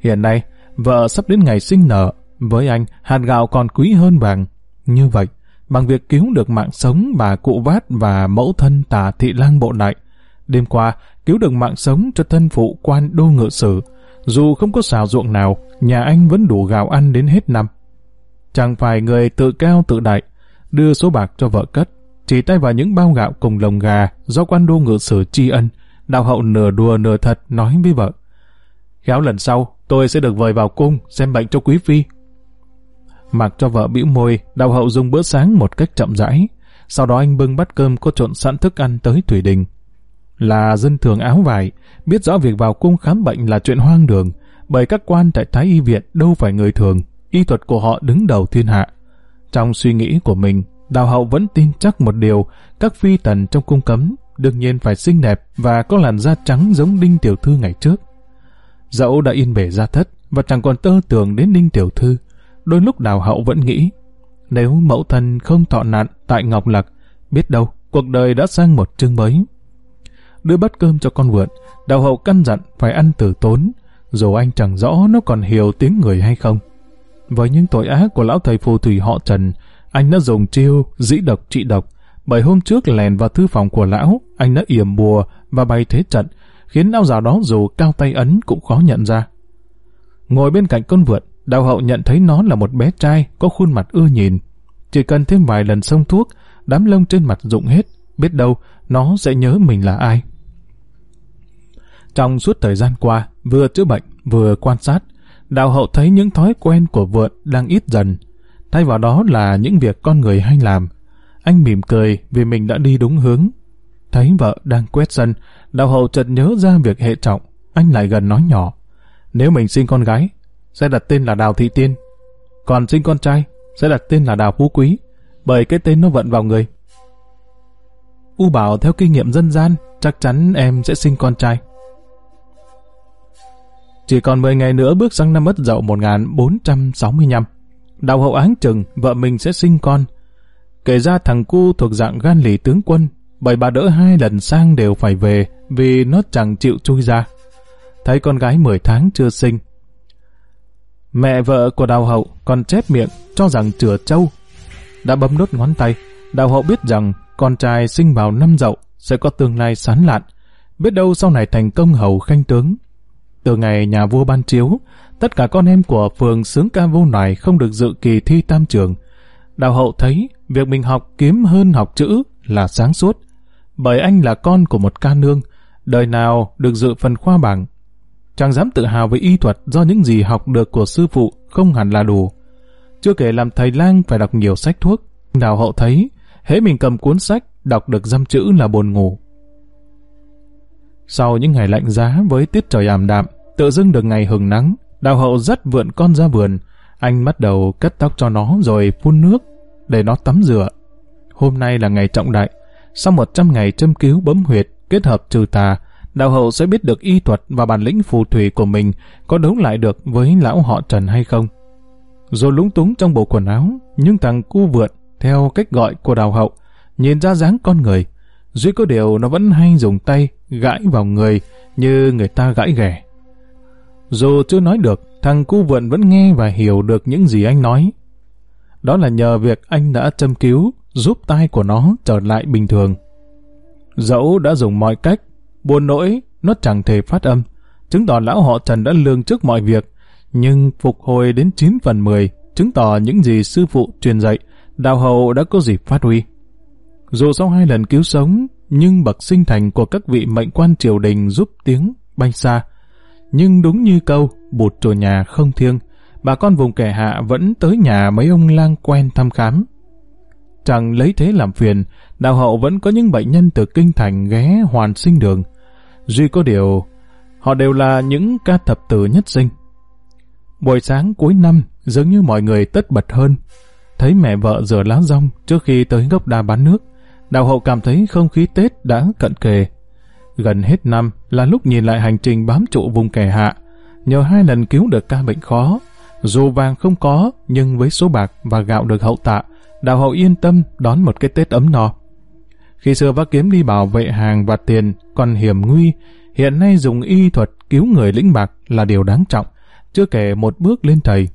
Hiện nay, vợ sắp đến ngày sinh nở, với anh hạt gạo còn quý hơn vàng. Như vậy, bằng việc cứu được mạng sống bà cụ vát và mẫu thân tà thị lang bộ đại, đêm qua cứu được mạng sống cho thân phụ quan đô ngự sử, dù không có xào ruộng nào, nhà anh vẫn đủ gạo ăn đến hết năm. Chẳng phải người tự cao tự đại, đưa số bạc cho vợ cất, chỉ tay vào những bao gạo cùng lồng gà do quan đô ngự sử tri ân, đạo hậu nửa đùa nửa thật nói với vợ. Khéo lần sau, tôi sẽ được vời vào cung xem bệnh cho quý phi. Mặc cho vợ bĩu môi, đào hậu dùng bữa sáng một cách chậm rãi. Sau đó anh bưng bát cơm có trộn sẵn thức ăn tới Thủy Đình. Là dân thường áo vải, biết rõ việc vào cung khám bệnh là chuyện hoang đường, bởi các quan tại Thái Y Viện đâu phải người thường, y thuật của họ đứng đầu thiên hạ. Trong suy nghĩ của mình, Đào Hậu vẫn tin chắc một điều, các phi tần trong cung cấm đương nhiên phải xinh đẹp và có làn da trắng giống Đinh Tiểu Thư ngày trước. Dẫu đã yên bề ra thất và chẳng còn tơ tưởng đến ninh Tiểu Thư, đôi lúc Đào Hậu vẫn nghĩ, nếu mẫu thân không thọ nạn tại Ngọc Lạc, biết đâu cuộc đời đã sang một chương mới. Đưa bát cơm cho con vượn, Đào Hậu căn dặn phải ăn tử tốn, dù anh chẳng rõ nó còn hiểu tiếng người hay không. Với những tội ác của lão thầy phù thủy họ Trần, anh đã dùng chiêu dĩ độc trị độc, bởi hôm trước lèn vào thư phòng của lão, anh đã yểm bùa và bày thế trận, khiến lão già đó dù cao tay ấn cũng khó nhận ra. Ngồi bên cạnh con vượt, đào hậu nhận thấy nó là một bé trai có khuôn mặt ưa nhìn. Chỉ cần thêm vài lần xông thuốc, đám lông trên mặt rụng hết, biết đâu nó sẽ nhớ mình là ai. Trong suốt thời gian qua, vừa chữa bệnh, vừa quan sát, đào hậu thấy những thói quen của vượn đang ít dần. Thay vào đó là những việc con người hay làm. Anh mỉm cười vì mình đã đi đúng hướng. Thấy vợ đang quét sân, đạo hậu chợt nhớ ra việc hệ trọng. Anh lại gần nói nhỏ. Nếu mình sinh con gái, sẽ đặt tên là Đào Thị Tiên. Còn sinh con trai, sẽ đặt tên là Đào Phú Quý. Bởi cái tên nó vận vào người. U bảo theo kinh nghiệm dân gian, chắc chắn em sẽ sinh con trai. Chỉ còn 10 ngày nữa bước sang năm Ất Dậu 1465. Đạo hậu áng chừng, vợ mình sẽ sinh con. Kể ra thằng cu thuộc dạng gan lì tướng quân, bởi bà đỡ hai lần sang đều phải về vì nó chẳng chịu chui ra. Thấy con gái 10 tháng chưa sinh. Mẹ vợ của đào hậu còn chép miệng cho rằng chửa trâu. Đã bấm nốt ngón tay, đào hậu biết rằng con trai sinh vào năm dậu sẽ có tương lai sán lạn, biết đâu sau này thành công hầu khanh tướng. Từ ngày nhà vua ban chiếu, tất cả con em của phường sướng ca vô này không được dự kỳ thi tam trường. Đào hậu thấy việc mình học kiếm hơn học chữ là sáng suốt, bởi anh là con của một ca nương, đời nào được dự phần khoa bảng. chàng dám tự hào với y thuật do những gì học được của sư phụ không hẳn là đủ. Chưa kể làm thầy lang phải đọc nhiều sách thuốc, đào hậu thấy hễ mình cầm cuốn sách, đọc được dăm chữ là buồn ngủ. Sau những ngày lạnh giá với tiết trời ảm đạm, tự dưng được ngày hừng nắng, đào hậu dắt vượn con ra vườn. Anh bắt đầu cắt tóc cho nó rồi phun nước để nó tắm rửa. Hôm nay là ngày trọng đại. Sau 100 ngày châm cứu bấm huyệt, kết hợp trừ tà, đạo hậu sẽ biết được y thuật và bản lĩnh phù thủy của mình có đấu lại được với lão họ Trần hay không. Rồi lúng túng trong bộ quần áo, nhưng thằng cu vượn theo cách gọi của đào hậu, nhìn ra dáng con người. Duy có điều nó vẫn hay dùng tay gãi vào người như người ta gãi ghẻ. Dù chưa nói được, thằng cu vượn vẫn nghe và hiểu được những gì anh nói. Đó là nhờ việc anh đã châm cứu, giúp tai của nó trở lại bình thường. Dẫu đã dùng mọi cách, buồn nỗi nó chẳng thể phát âm, chứng tỏ lão họ Trần đã lường trước mọi việc, nhưng phục hồi đến 9 phần 10, chứng tỏ những gì sư phụ truyền dạy Đào hậu đã có dịp phát huy. Dù sau hai lần cứu sống, nhưng bậc sinh thành của các vị mệnh quan triều đình giúp tiếng bay xa. Nhưng đúng như câu, bụt chùa nhà không thiêng, bà con vùng kẻ hạ vẫn tới nhà mấy ông lang quen thăm khám. Chẳng lấy thế làm phiền, đạo hậu vẫn có những bệnh nhân từ kinh thành ghé hoàn sinh đường. Duy có điều, họ đều là những ca thập tử nhất sinh. Buổi sáng cuối năm, dường như mọi người tất bật hơn, thấy mẹ vợ rửa lá rong trước khi tới gốc đa bán nước, đạo hậu cảm thấy không khí Tết đã cận kề. Gần hết năm là lúc nhìn lại hành trình bám trụ vùng kẻ hạ, nhờ hai lần cứu được ca bệnh khó. Dù vàng không có, nhưng với số bạc và gạo được hậu tạ, đào hậu yên tâm đón một cái Tết ấm no. Khi xưa vác kiếm đi bảo vệ hàng và tiền còn hiểm nguy, hiện nay dùng y thuật cứu người lĩnh bạc là điều đáng trọng, chưa kể một bước lên thầy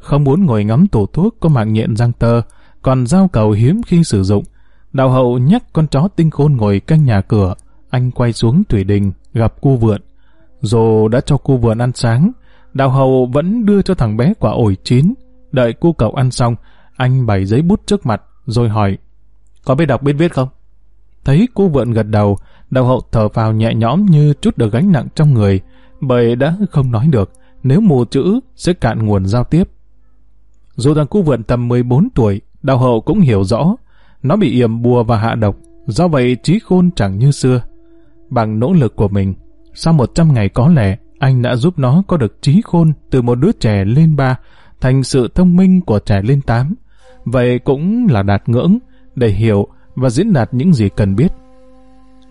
không muốn ngồi ngắm tủ thuốc có mạng nhện răng tơ, còn dao cầu hiếm khi sử dụng. Đạo hậu nhắc con chó tinh khôn ngồi canh nhà cửa, anh quay xuống thủy đình, gặp cu vượn. Dù đã cho cu vượn ăn sáng, đạo hậu vẫn đưa cho thằng bé quả ổi chín. Đợi cu cậu ăn xong, anh bày giấy bút trước mặt, rồi hỏi, có biết đọc biết viết không? Thấy cô vượn gật đầu, đào hậu thở vào nhẹ nhõm như chút được gánh nặng trong người, bởi đã không nói được, nếu mù chữ sẽ cạn nguồn giao tiếp. Dù thằng cô vượn tầm 14 tuổi, đào hậu cũng hiểu rõ, nó bị yểm bùa và hạ độc, do vậy trí khôn chẳng như xưa. Bằng nỗ lực của mình, sau 100 ngày có lẽ, anh đã giúp nó có được trí khôn từ một đứa trẻ lên ba thành sự thông minh của trẻ lên tám. Vậy cũng là đạt ngưỡng để hiểu và diễn đạt những gì cần biết.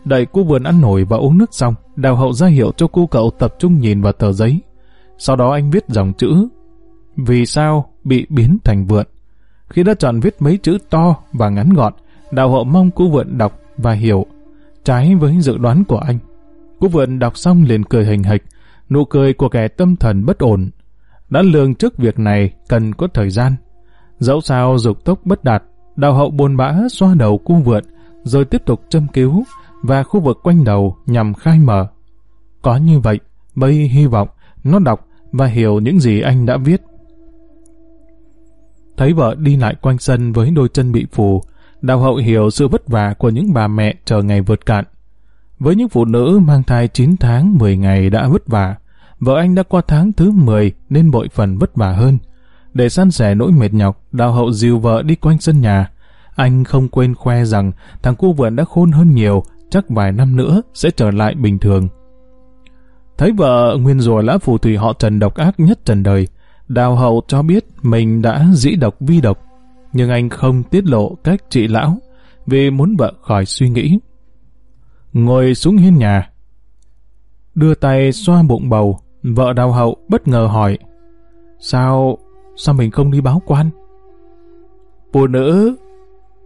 Đợi cu vườn ăn nổi và uống nước xong, đào hậu ra hiệu cho cô cậu tập trung nhìn vào tờ giấy. Sau đó anh viết dòng chữ Vì sao bị biến thành vượn. Khi đã chọn viết mấy chữ to và ngắn gọn, đào hậu mong cô vượn đọc và hiểu, trái với dự đoán của anh. Cô vượn đọc xong liền cười hình hịch, nụ cười của kẻ tâm thần bất ổn. Đã lường trước việc này cần có thời gian. Dẫu sao dục tốc bất đạt, đào hậu buồn bã xoa đầu cung vượn, rồi tiếp tục châm cứu và khu vực quanh đầu nhằm khai mở. Có như vậy, bây hy vọng nó đọc và hiểu những gì anh đã viết. Thấy vợ đi lại quanh sân với đôi chân bị phù, Đào hậu hiểu sự vất vả của những bà mẹ chờ ngày vượt cạn. Với những phụ nữ mang thai 9 tháng 10 ngày đã vất vả, vợ anh đã qua tháng thứ 10 nên bội phần vất vả hơn. Để san sẻ nỗi mệt nhọc, đào hậu dìu vợ đi quanh sân nhà. Anh không quên khoe rằng thằng cu vườn đã khôn hơn nhiều, chắc vài năm nữa sẽ trở lại bình thường. Thấy vợ nguyên rùa lã phù thủy họ Trần độc ác nhất trần đời, đào hậu cho biết mình đã dĩ độc vi độc, nhưng anh không tiết lộ cách trị lão, vì muốn vợ khỏi suy nghĩ. Ngồi xuống hiên nhà, đưa tay xoa bụng bầu, vợ đào hậu bất ngờ hỏi, sao, sao mình không đi báo quan? Phụ nữ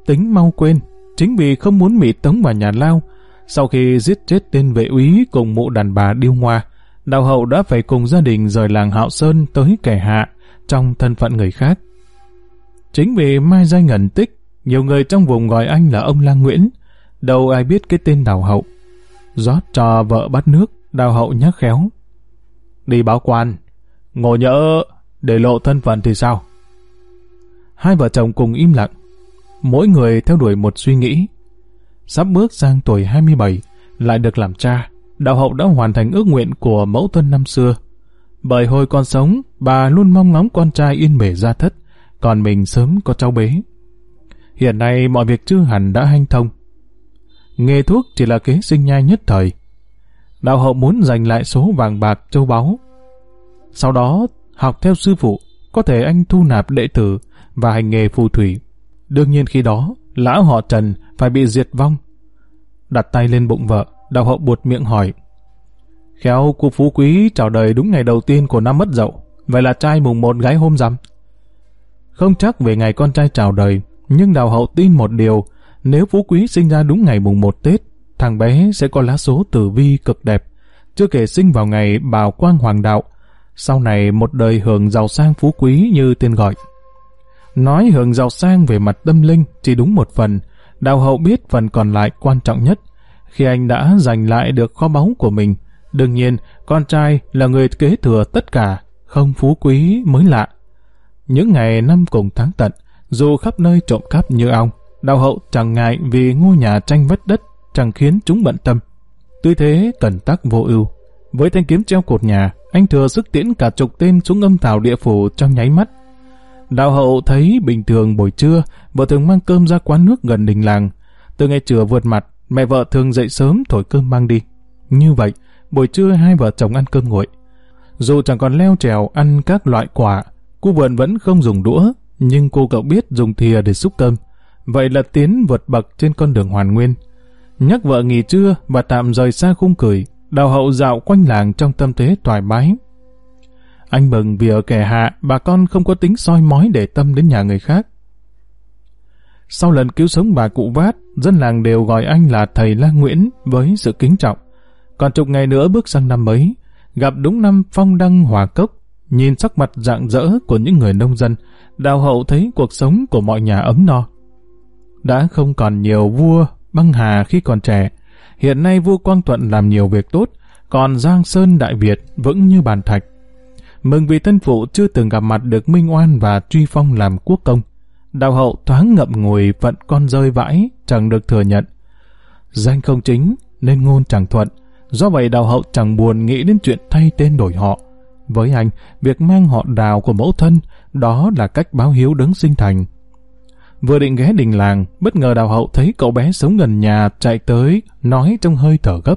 tính mau quên, chính vì không muốn mị tống vào nhà lao, sau khi giết chết tên vệ úy cùng mụ đàn bà điêu ngoa, đạo hậu đã phải cùng gia đình rời làng Hạo Sơn tới kẻ hạ trong thân phận người khác. Chính vì mai danh ngẩn tích, nhiều người trong vùng gọi anh là ông Lang Nguyễn, đâu ai biết cái tên đào hậu. rót cho vợ bắt nước, đào hậu nhắc khéo. Đi báo quan, ngồi nhỡ để lộ thân phận thì sao? Hai vợ chồng cùng im lặng, mỗi người theo đuổi một suy nghĩ. Sắp bước sang tuổi 27, lại được làm cha, đạo hậu đã hoàn thành ước nguyện của mẫu thân năm xưa. Bởi hồi còn sống, bà luôn mong ngóng con trai yên bể ra thất, còn mình sớm có cháu bế. Hiện nay mọi việc chưa hẳn đã hanh thông. Nghề thuốc chỉ là kế sinh nhai nhất thời. Đạo hậu muốn giành lại số vàng bạc châu báu. Sau đó, học theo sư phụ, có thể anh thu nạp đệ tử và hành nghề phù thủy. Đương nhiên khi đó, lão họ Trần phải bị diệt vong. Đặt tay lên bụng vợ, đào hậu buột miệng hỏi. Khéo cô phú quý chào đời đúng ngày đầu tiên của năm mất dậu, vậy là trai mùng một gái hôm rằm. Không chắc về ngày con trai chào đời, nhưng đào hậu tin một điều, nếu phú quý sinh ra đúng ngày mùng một Tết, thằng bé sẽ có lá số tử vi cực đẹp, chưa kể sinh vào ngày bào quang hoàng đạo, sau này một đời hưởng giàu sang phú quý như tên gọi. Nói hưởng giàu sang về mặt tâm linh chỉ đúng một phần, đào hậu biết phần còn lại quan trọng nhất. Khi anh đã giành lại được kho báu của mình, đương nhiên con trai là người kế thừa tất cả, không phú quý mới lạ. Những ngày năm cùng tháng tận, dù khắp nơi trộm cắp như ong, đào hậu chẳng ngại vì ngôi nhà tranh vách đất chẳng khiến chúng bận tâm. Tuy thế, cần tắc vô ưu. Với thanh kiếm treo cột nhà, anh thừa sức tiễn cả chục tên xuống âm thảo địa phủ trong nháy mắt. Đạo hậu thấy bình thường buổi trưa, vợ thường mang cơm ra quán nước gần đình làng. Từ ngày trưa vượt mặt, mẹ vợ thường dậy sớm thổi cơm mang đi. Như vậy, buổi trưa hai vợ chồng ăn cơm nguội. Dù chẳng còn leo trèo ăn các loại quả, cô vườn vẫn không dùng đũa, nhưng cô cậu biết dùng thìa để xúc cơm. Vậy là tiến vượt bậc trên con đường hoàn nguyên. Nhắc vợ nghỉ trưa và tạm rời xa khung cười, đào hậu dạo quanh làng trong tâm thế thoải mái. Anh mừng vì ở kẻ hạ, bà con không có tính soi mói để tâm đến nhà người khác. Sau lần cứu sống bà cụ vát, dân làng đều gọi anh là thầy La Nguyễn với sự kính trọng. Còn chục ngày nữa bước sang năm mới, gặp đúng năm phong đăng hòa cốc, nhìn sắc mặt rạng rỡ của những người nông dân, đào hậu thấy cuộc sống của mọi nhà ấm no. Đã không còn nhiều vua, băng hà khi còn trẻ, hiện nay vua Quang Thuận làm nhiều việc tốt, còn Giang Sơn Đại Việt vững như bàn thạch. Mừng vì thân phụ chưa từng gặp mặt được Minh Oan và Truy Phong làm quốc công. Đào hậu thoáng ngậm ngùi phận con rơi vãi, chẳng được thừa nhận. Danh không chính, nên ngôn chẳng thuận. Do vậy đào hậu chẳng buồn nghĩ đến chuyện thay tên đổi họ. Với anh, việc mang họ đào của mẫu thân, đó là cách báo hiếu đấng sinh thành. Vừa định ghé đình làng, bất ngờ đào hậu thấy cậu bé sống gần nhà chạy tới, nói trong hơi thở gấp.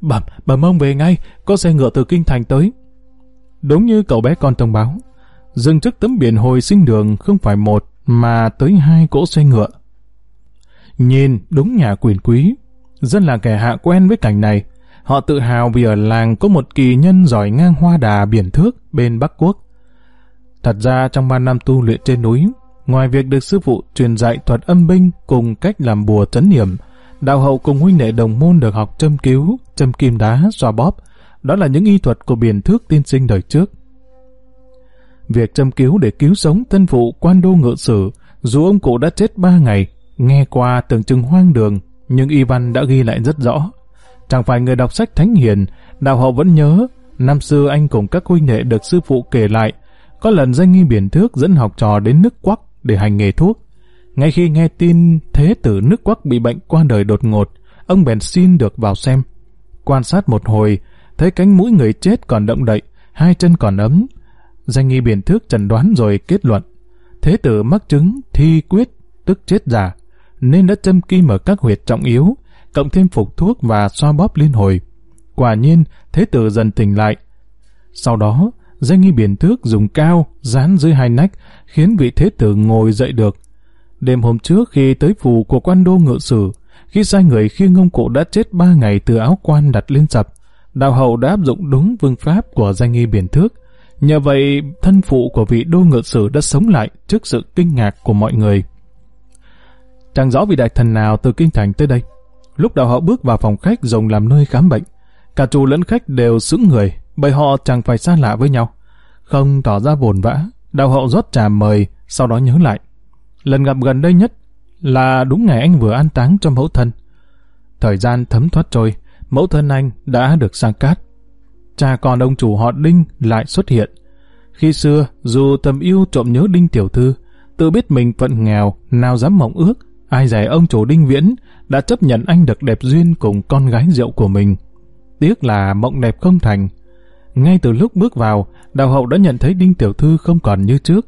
Bẩm, bẩm ông về ngay, có xe ngựa từ kinh thành tới. Đúng như cậu bé con thông báo, dừng trước tấm biển hồi sinh đường không phải một mà tới hai cỗ xe ngựa. Nhìn đúng nhà quyền quý, dân là kẻ hạ quen với cảnh này. Họ tự hào vì ở làng có một kỳ nhân giỏi ngang hoa đà biển thước bên Bắc Quốc. Thật ra trong ba năm tu luyện trên núi, ngoài việc được sư phụ truyền dạy thuật âm binh cùng cách làm bùa trấn niệm, đạo hậu cùng huynh đệ đồng môn được học châm cứu, châm kim đá, xoa bóp, đó là những y thuật của biển thước tiên sinh đời trước. Việc châm cứu để cứu sống thân phụ quan đô ngự sử, dù ông cụ đã chết ba ngày, nghe qua tưởng chừng hoang đường, nhưng y văn đã ghi lại rất rõ. Chẳng phải người đọc sách thánh hiền, đạo hậu vẫn nhớ, năm xưa anh cùng các huynh đệ được sư phụ kể lại, có lần danh nghi biển thước dẫn học trò đến nước quắc để hành nghề thuốc. Ngay khi nghe tin thế tử nước quắc bị bệnh qua đời đột ngột, ông bèn xin được vào xem. Quan sát một hồi, thấy cánh mũi người chết còn động đậy, hai chân còn ấm. Danh nghi biển thước trần đoán rồi kết luận. Thế tử mắc chứng thi quyết, tức chết giả, nên đã châm kim ở các huyệt trọng yếu, cộng thêm phục thuốc và xoa bóp liên hồi. Quả nhiên, thế tử dần tỉnh lại. Sau đó, danh nghi biển thước dùng cao, dán dưới hai nách, khiến vị thế tử ngồi dậy được. Đêm hôm trước khi tới phủ của quan đô ngự sử, khi sai người khiêng ông cụ đã chết ba ngày từ áo quan đặt lên sập, đạo hậu đã áp dụng đúng vương pháp của danh nghi biển thước. Nhờ vậy, thân phụ của vị đô ngự sử đã sống lại trước sự kinh ngạc của mọi người. Chẳng rõ vị đại thần nào từ kinh thành tới đây. Lúc đạo hậu bước vào phòng khách dùng làm nơi khám bệnh, cả chủ lẫn khách đều sững người, bởi họ chẳng phải xa lạ với nhau. Không tỏ ra buồn vã, đạo hậu rót trà mời, sau đó nhớ lại. Lần gặp gần đây nhất là đúng ngày anh vừa an táng cho mẫu thân. Thời gian thấm thoát trôi, mẫu thân anh đã được sang cát. Cha con ông chủ họ Đinh lại xuất hiện. Khi xưa, dù tầm yêu trộm nhớ Đinh Tiểu Thư, tự biết mình phận nghèo, nào dám mộng ước, ai dè ông chủ Đinh Viễn đã chấp nhận anh được đẹp duyên cùng con gái rượu của mình. Tiếc là mộng đẹp không thành. Ngay từ lúc bước vào, đào hậu đã nhận thấy Đinh Tiểu Thư không còn như trước.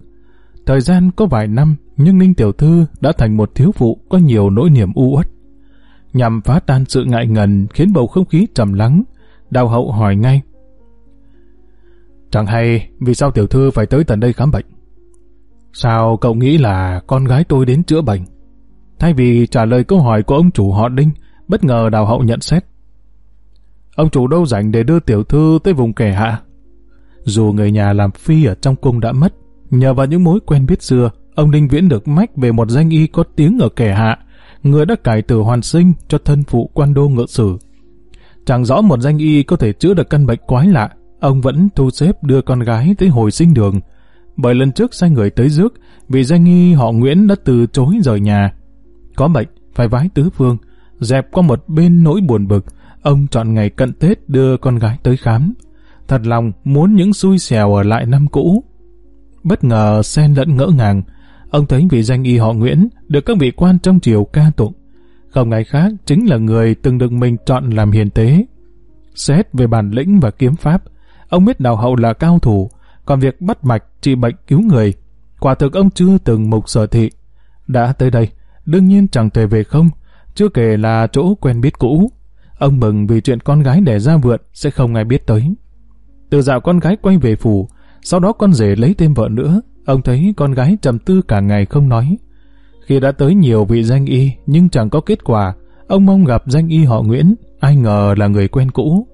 Thời gian có vài năm, nhưng Ninh Tiểu Thư đã thành một thiếu phụ có nhiều nỗi niềm u uất. Nhằm phá tan sự ngại ngần khiến bầu không khí trầm lắng, đào hậu hỏi ngay. Chẳng hay vì sao Tiểu Thư phải tới tận đây khám bệnh? Sao cậu nghĩ là con gái tôi đến chữa bệnh? Thay vì trả lời câu hỏi của ông chủ họ Đinh, bất ngờ đào hậu nhận xét. Ông chủ đâu rảnh để đưa Tiểu Thư tới vùng kẻ hạ? Dù người nhà làm phi ở trong cung đã mất, nhờ vào những mối quen biết xưa, Ông Đinh Viễn được mách về một danh y có tiếng ở kẻ hạ, người đã cải tử hoàn sinh cho thân phụ quan đô ngự sử. Chẳng rõ một danh y có thể chữa được căn bệnh quái lạ, ông vẫn thu xếp đưa con gái tới hồi sinh đường. Bởi lần trước sai người tới rước, vì danh y họ Nguyễn đã từ chối rời nhà. Có bệnh, phải vái tứ phương, dẹp qua một bên nỗi buồn bực, ông chọn ngày cận Tết đưa con gái tới khám. Thật lòng muốn những xui xẻo ở lại năm cũ. Bất ngờ xen lẫn ngỡ ngàng, Ông thấy vị danh y họ Nguyễn được các vị quan trong triều ca tụng. Không ai khác chính là người từng được mình chọn làm hiền tế. Xét về bản lĩnh và kiếm pháp, ông biết đào hậu là cao thủ, còn việc bắt mạch trị bệnh cứu người, quả thực ông chưa từng mục sở thị. Đã tới đây, đương nhiên chẳng thể về không, chưa kể là chỗ quen biết cũ. Ông mừng vì chuyện con gái đẻ ra vượn sẽ không ai biết tới. Từ dạo con gái quay về phủ, sau đó con rể lấy thêm vợ nữa, Ông thấy con gái trầm tư cả ngày không nói. Khi đã tới nhiều vị danh y nhưng chẳng có kết quả, ông mong gặp danh y họ Nguyễn, ai ngờ là người quen cũ.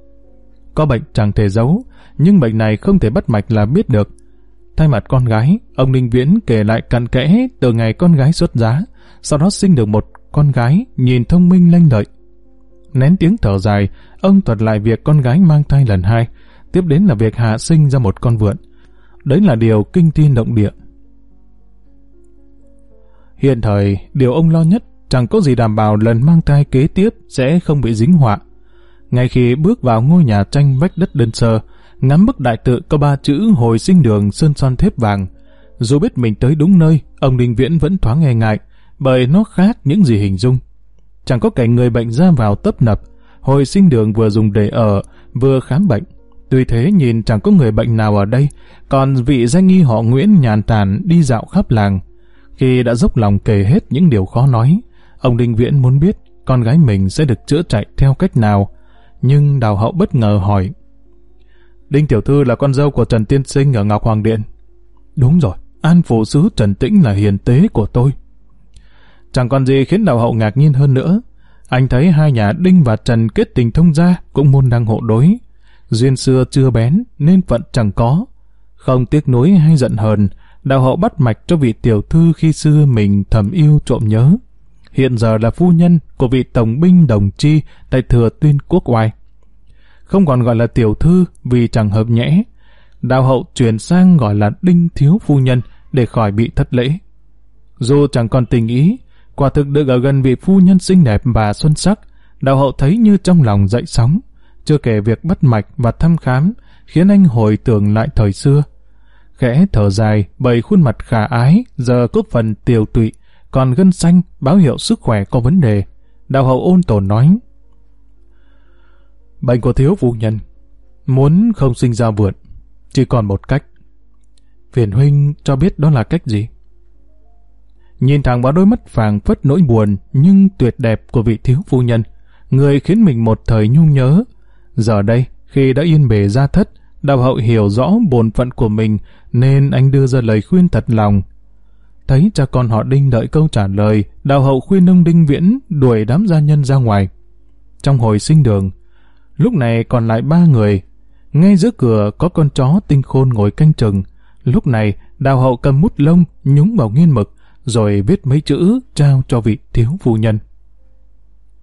Có bệnh chẳng thể giấu, nhưng bệnh này không thể bắt mạch là biết được. Thay mặt con gái, ông Ninh Viễn kể lại cặn kẽ từ ngày con gái xuất giá, sau đó sinh được một con gái nhìn thông minh lanh lợi. Nén tiếng thở dài, ông thuật lại việc con gái mang thai lần hai, tiếp đến là việc hạ sinh ra một con vượn. Đấy là điều kinh thiên động địa. Hiện thời, điều ông lo nhất chẳng có gì đảm bảo lần mang thai kế tiếp sẽ không bị dính họa. Ngay khi bước vào ngôi nhà tranh vách đất đơn sơ, ngắm bức đại tự có ba chữ hồi sinh đường sơn son thép vàng. Dù biết mình tới đúng nơi, ông Đình Viễn vẫn thoáng nghe ngại, bởi nó khác những gì hình dung. Chẳng có cảnh người bệnh ra vào tấp nập, hồi sinh đường vừa dùng để ở, vừa khám bệnh. Tuy thế nhìn chẳng có người bệnh nào ở đây, còn vị danh nghi họ Nguyễn nhàn tản đi dạo khắp làng. Khi đã dốc lòng kể hết những điều khó nói, ông Đinh Viễn muốn biết con gái mình sẽ được chữa chạy theo cách nào. Nhưng đào hậu bất ngờ hỏi. Đinh Tiểu Thư là con dâu của Trần Tiên Sinh ở Ngọc Hoàng Điện. Đúng rồi, An Phụ Sứ Trần Tĩnh là hiền tế của tôi. Chẳng còn gì khiến đào hậu ngạc nhiên hơn nữa. Anh thấy hai nhà Đinh và Trần kết tình thông gia cũng môn đăng hộ đối. Duyên xưa chưa bén nên phận chẳng có. Không tiếc nuối hay giận hờn, đào hậu bắt mạch cho vị tiểu thư khi xưa mình thầm yêu trộm nhớ. Hiện giờ là phu nhân của vị tổng binh đồng chi tại thừa tuyên quốc oai. Không còn gọi là tiểu thư vì chẳng hợp nhẽ. đào hậu chuyển sang gọi là đinh thiếu phu nhân để khỏi bị thất lễ. Dù chẳng còn tình ý, quả thực được ở gần vị phu nhân xinh đẹp và xuân sắc, đạo hậu thấy như trong lòng dậy sóng. Chưa kể việc bắt mạch và thăm khám, khiến anh hồi tưởng lại thời xưa. Khẽ thở dài, bầy khuôn mặt khả ái, giờ có phần tiều tụy, còn gân xanh báo hiệu sức khỏe có vấn đề. Đạo hậu ôn tồn nói. Bệnh của thiếu phu nhân, muốn không sinh ra vượn, chỉ còn một cách. Phiền huynh cho biết đó là cách gì? Nhìn thẳng vào đôi mắt vàng phất nỗi buồn nhưng tuyệt đẹp của vị thiếu phu nhân, người khiến mình một thời nhung nhớ. Giờ đây, khi đã yên bề ra thất, đạo hậu hiểu rõ bổn phận của mình nên anh đưa ra lời khuyên thật lòng. Thấy cha con họ Đinh đợi câu trả lời, đạo hậu khuyên ông Đinh Viễn đuổi đám gia nhân ra ngoài. Trong hồi sinh đường, lúc này còn lại ba người. Ngay giữa cửa có con chó tinh khôn ngồi canh chừng. Lúc này, đạo hậu cầm mút lông nhúng vào nghiên mực, rồi viết mấy chữ trao cho vị thiếu phu nhân.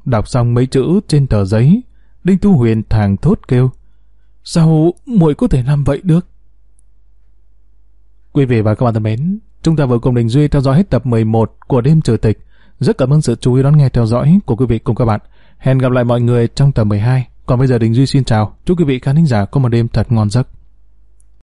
Đọc xong mấy chữ trên tờ giấy, Đinh Tu Huyền thàng thốt kêu, Sao muội có thể làm vậy được? Quý vị và các bạn thân mến, chúng ta vừa cùng Đình Duy theo dõi hết tập 11 của Đêm Trừ Tịch. Rất cảm ơn sự chú ý đón nghe theo dõi của quý vị cùng các bạn. Hẹn gặp lại mọi người trong tập 12. Còn bây giờ Đình Duy xin chào. Chúc quý vị khán thính giả có một đêm thật ngon giấc.